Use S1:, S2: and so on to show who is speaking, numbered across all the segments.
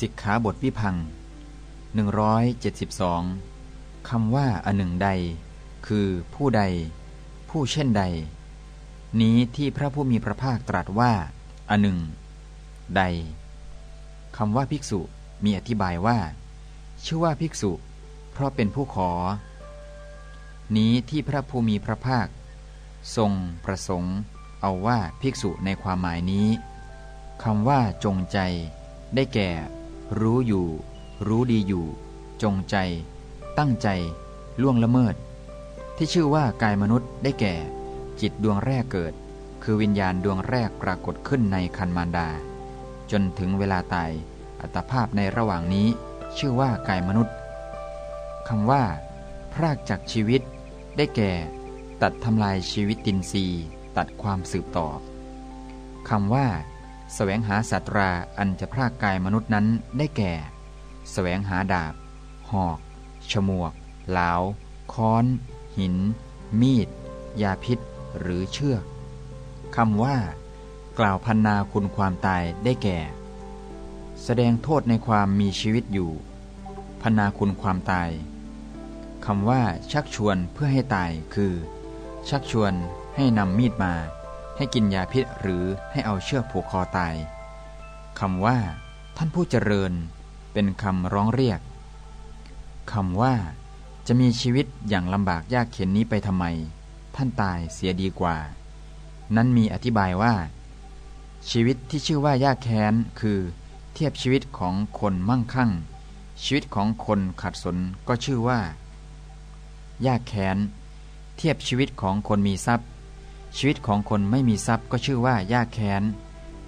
S1: สิกขาบทวิพัง172คำว่าอันหนึ่งใด คือผู้ใด ผู้เช่นใด นี้ที่พระผู้มีพระภาคตรัสว่าอันหนึ่ง ใดคำว่าภิกษุมีอธิบายว่า ชื่อว่าภิกษุ เพราะเป็นผู้ขอ นี้ที่พระผู้มีพระภาค ทรงประสงค์ เอาว่าภิกษุในความหมายนี้คำว่าจงใจ ได้แก่ รู้อยู่ รู้ดีอยู่ จงใจ ตั้งใจ ล่วงละเมิด ที่ชื่อว่ากายมนุษย์ได้แก่ จิตดวงแรกเกิด คือวิญญาณดวงแรกปรากฏขึ้นในคันมารดา จนถึงเวลาตาย อัตภาพในระหว่างนี้ ชื่อว่ากายมนุษย์คำว่า พรากจากชีวิต ได้แก่ ตัดทำลายชีวิตตินซีตัดความสืบต่อคำว่า แสวงหาสัตราอันจะพรากกายมนุษย์นั้นได้แก่แสวงหาดาบ หอก ฉมวก เหลาค้อน หิน มีด ยาพิษ หรือเชือกคำว่า กล่าวพันนาคุณความตายได้แก่ แสดงโทษในความมีชีวิตอยู่พันนาคุณความตายคำว่าชักชวนเพื่อให้ตายคือ ชักชวนให้นำมีดมา ให้กินยาพิษหรือให้เอาเชือกผูกคอตายคำว่า ท่านผู้เจริญ เป็นคำร้องเรียกคำว่า จะมีชีวิตอย่างลำบากยากเข็นนี้ไปทำไม ท่านตายเสียดีกว่า นั้นมีอธิบายว่า ชีวิตที่ชื่อว่ายากแค้นคือ เทียบชีวิตของคนมั่งคั่ง ชีวิตของคนขัดสนก็ชื่อว่า ยากแค้น เทียบชีวิตของคนมีทรัพย์ ชีวิตของคนไม่มีทรัพย์ก็ชื่อว่ายากแค้น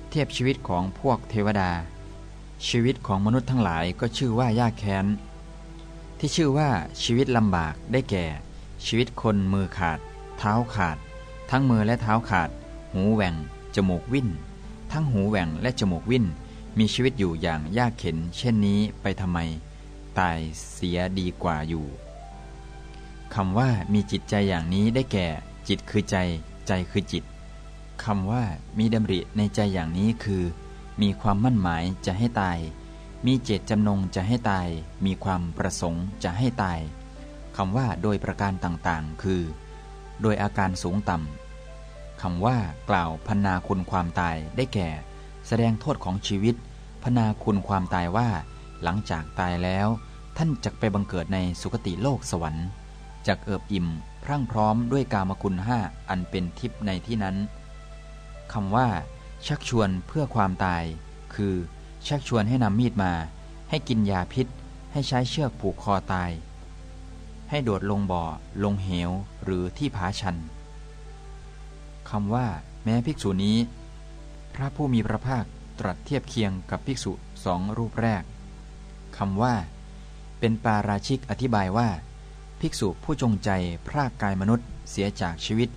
S1: เทียบชีวิตของพวกเทวดา ชีวิตของมนุษย์ทั้งหลายก็ชื่อว่ายากแค้น ที่ชื่อว่าชีวิตลำบากได้แก่ ชีวิตคนมือขาด เท้าขาด ทั้งมือและเท้าขาด หูแหว่ง จมูกวิ่น ทั้งหูแหว่งและจมูกวิ่น มีชีวิตอยู่อย่างยากเข็น เช่นนี้ไปทำไม ตายเสียดีกว่าอยู่คำว่ามีจิตใจอย่างนี้ได้แก่ จิตคือใจ ใจคือจิตคำว่ามีดำริในใจอย่างนี้คือ มีความมั่นหมายจะให้ตาย มีเจตจำนงจะให้ตาย มีความประสงค์จะให้ตายคำว่าโดยประการต่างๆ คือ โดยอาการสูงต่ำคำว่ากล่าวพนาคุณความตายได้แก่ แสดงโทษของชีวิต พนาคุณความตายว่า หลังจากตายแล้ว ท่านจะไปบังเกิดในสุคติโลกสวรรค์ จากเอิบอิ่ม พรั่งพร้อมด้วยกามคุณห้าอันเป็นทิพย์ในที่นั้นคำว่า ชักชวนเพื่อความตาย คือ ชักชวนให้นำมีดมา ให้กินยาพิษ ให้ใช้เชือกผูกคอตาย ให้โดดลงบ่อ ลงเหว หรือที่ผาชันคำว่า แม้ภิกษุนี้ พระผู้มีพระภาคตรัสเทียบเคียงกับภิกษุสองรูปแรกคำว่า เป็นปาราชิกอธิบายว่า ภิกษุผู้จงใจพรากกายมนุษย์เสียจากชีวิต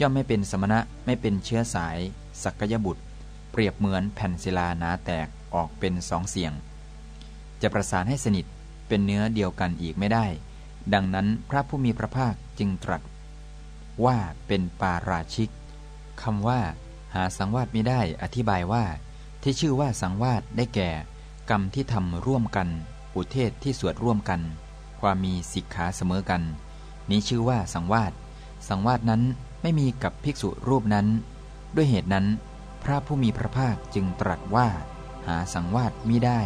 S1: ย่อมไม่เป็นสมณะไม่เป็นเชื้อสาย สักยบุตร เปรียบเหมือนแผ่นศิลาหนาแตกออกเป็นสองเสียง จะประสานให้สนิทเป็นเนื้อเดียวกันอีกไม่ได้ ดังนั้นพระผู้มีพระภาคจึงตรัส ว่าเป็นปาราชิกคำว่า หาสังวาสไม่ได้อธิบายว่า ที่ชื่อว่าสังวาสได้แก่ กรรมที่ทำร่วมกัน อุเทศที่สวดร่วมกัน ความมีสิกขาเสมอกัน นี้ชื่อว่าสังวาสสังวาสนั้นไม่มีกับภิกษุรูปนั้น ด้วยเหตุนั้น พระผู้มีพระภาคจึงตรัสว่า หาสังวาสมิได้